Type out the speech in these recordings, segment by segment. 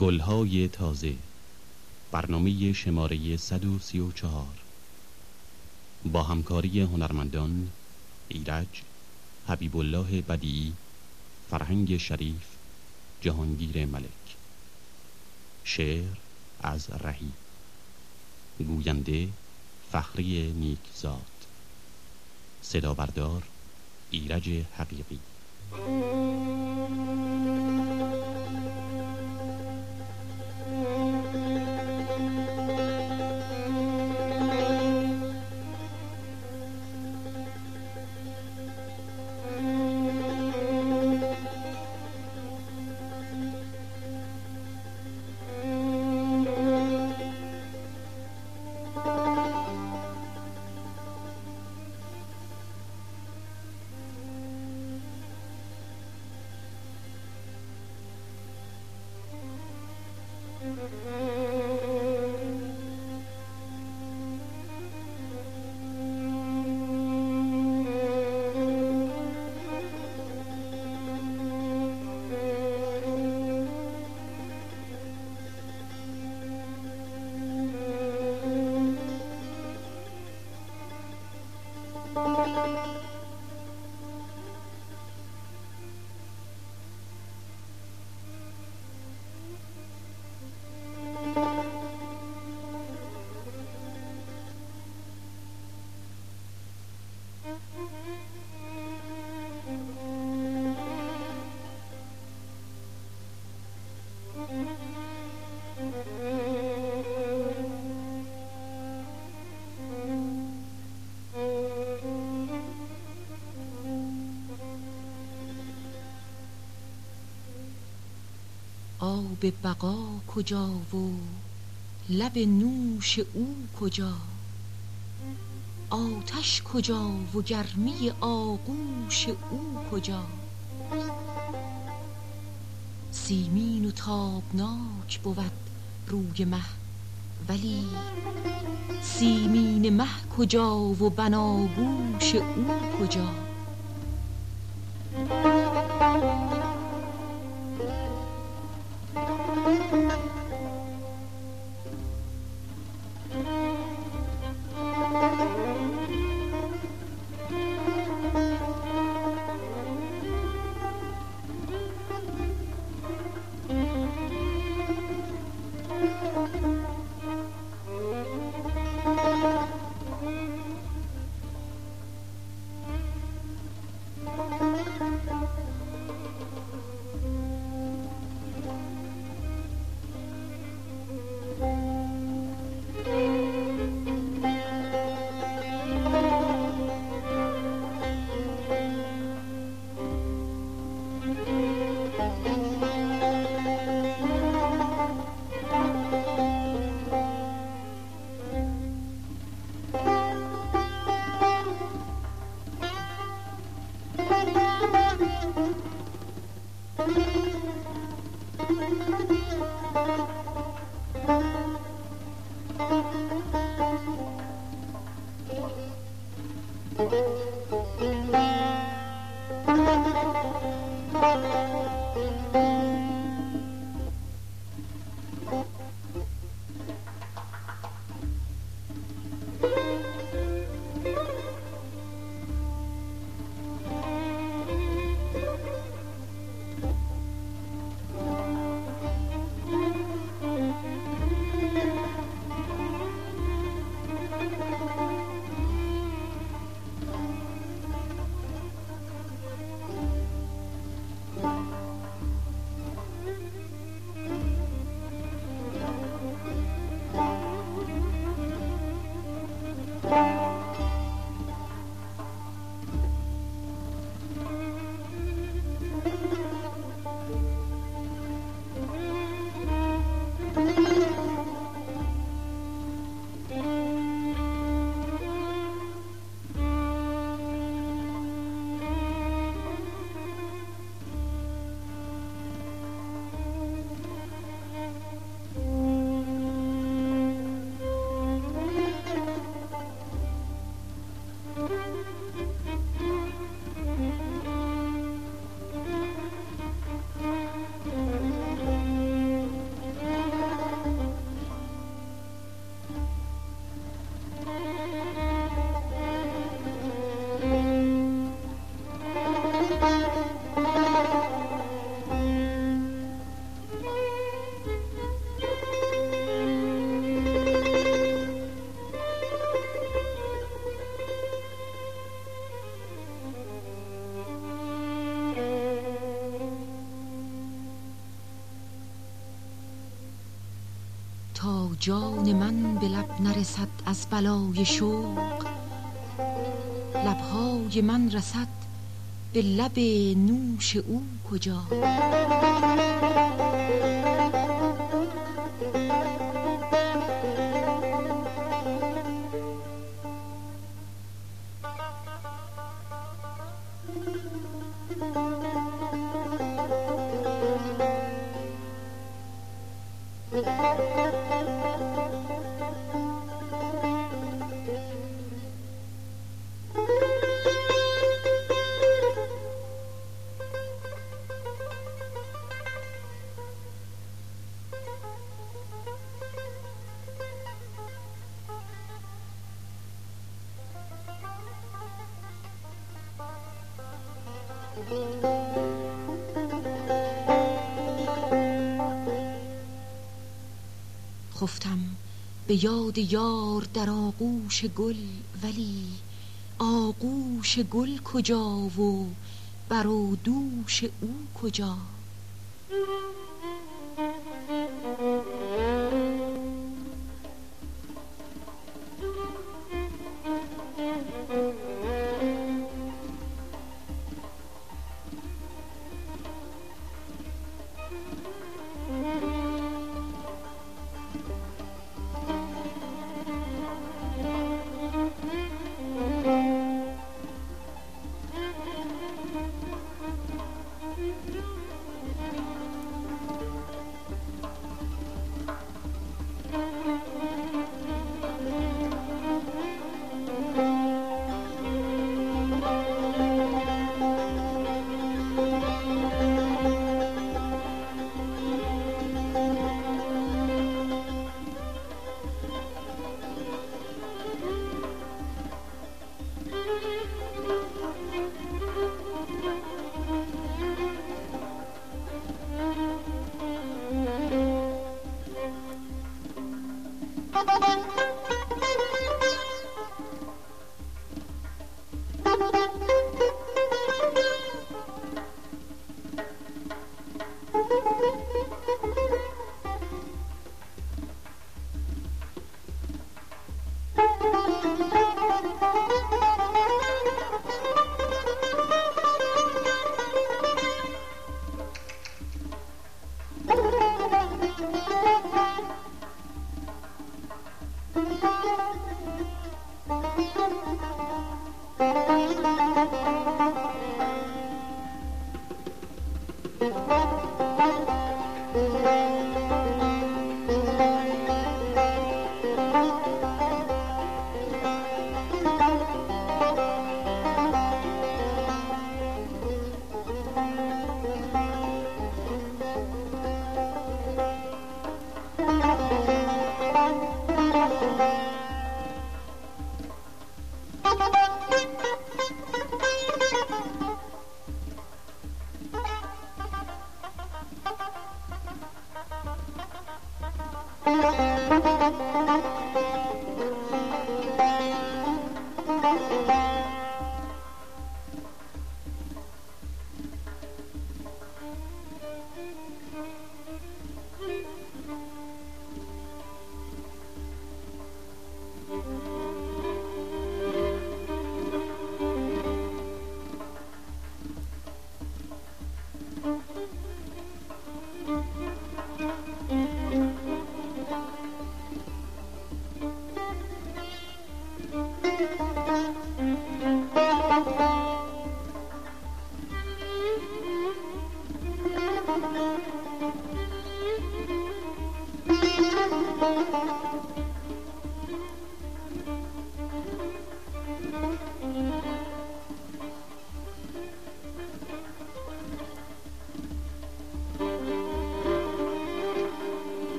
گلهای تازه. برنامه شماره 134 با همکاری هنرمندان ایرج حبیب الله بدیعی فرهنگ شریف جهانگیر ملک. شعر از رهی. گوینده فخری نیکزاد. صدا بردار ایرج حقیقی. آب بقا کجا و لب نوش او کجا؟ آتش کجا و گرمی آغوش او کجا؟ سیمین و تابناک بود روی مه ولی سیمین مه کجا و بناگوش او کجا؟ Thank you. جان من به لب نرسد از بلای شوق. لبهای من رسد به لب نوش او کجا؟ به یاد یار در آغوش گل ولی آغوش گل کجا و بر دوش او کجا؟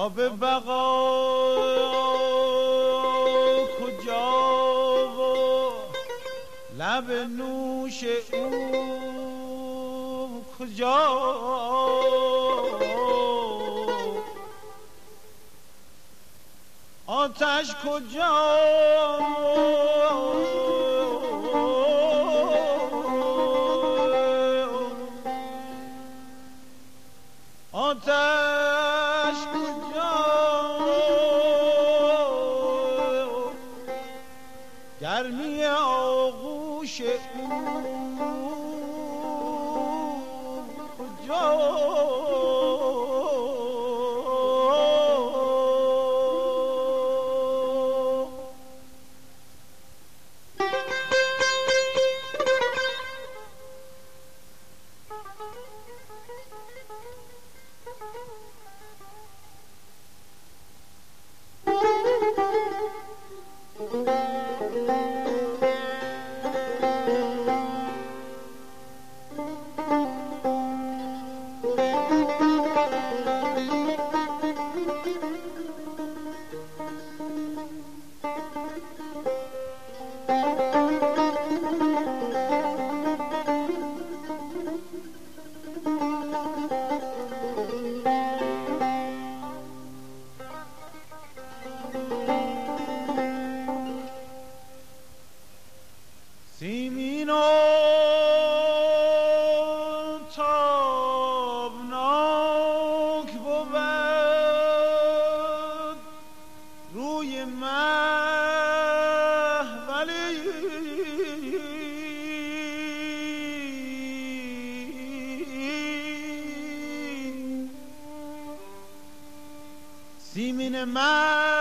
آب بقا کجا و لب نوش او کجا؟ آتش کجا؟ سیمین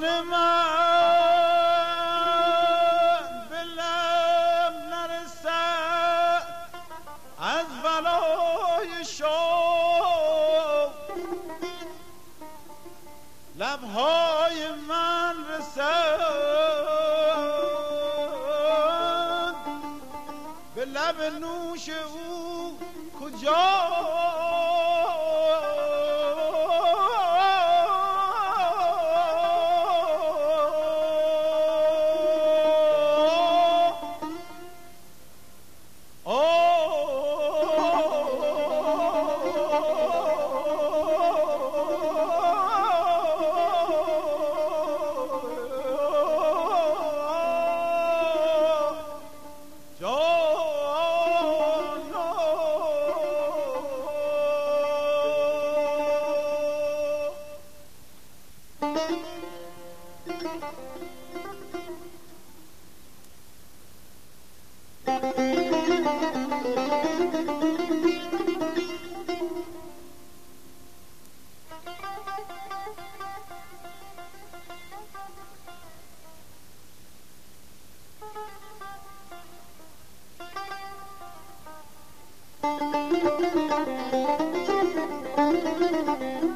جان Thank you.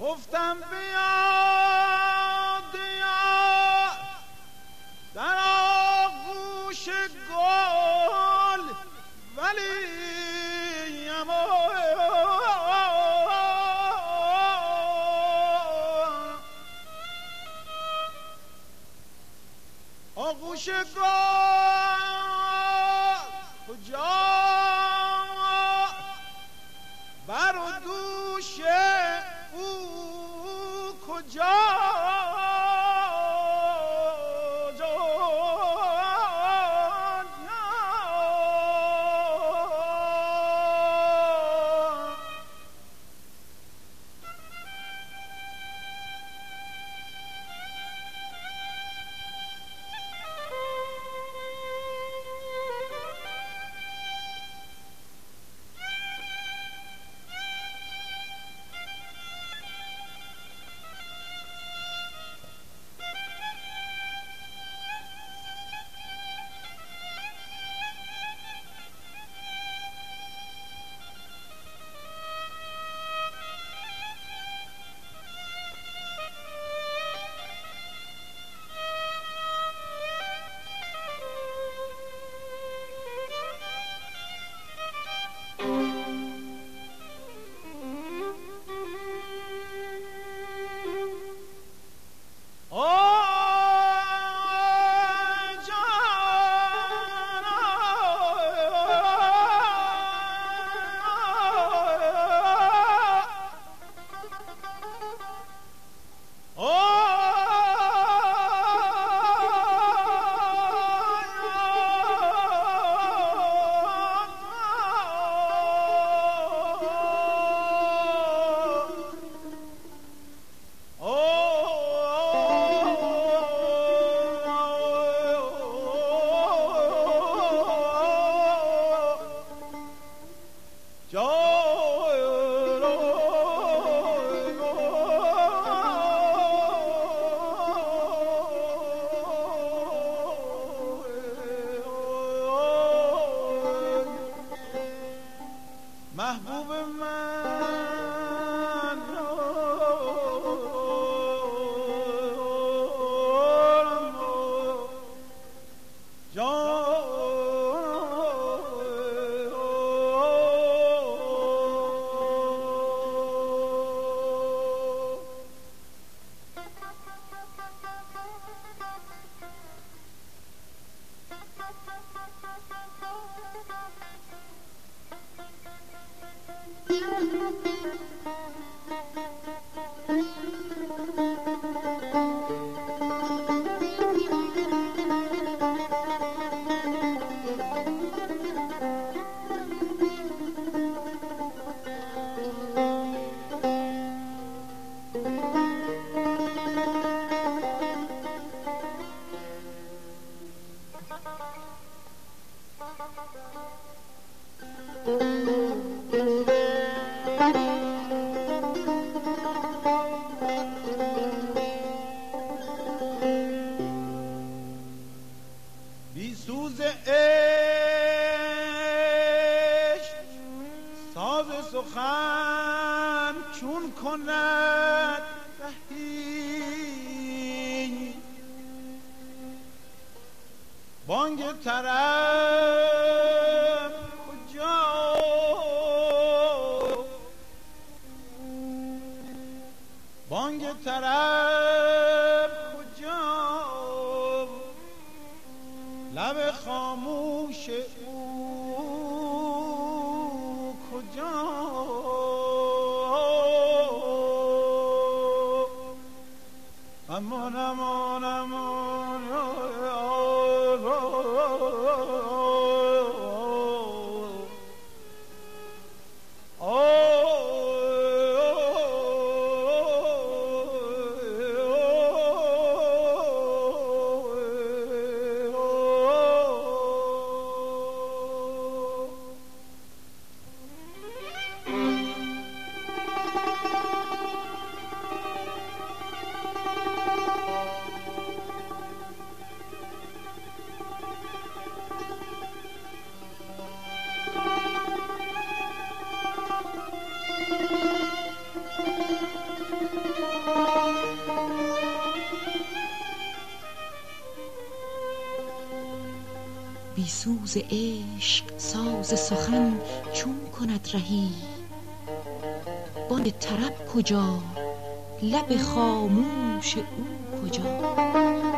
خفتم بیا. آنگه طرف عشق ساز سخن چون کند رهی. بانگ طرب کجا؟ لب خاموش او کجا؟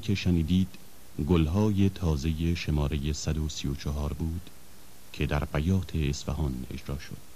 که شنیدید گلهای تازه شماره 134 بود که در بیات اصفهان اجرا شد.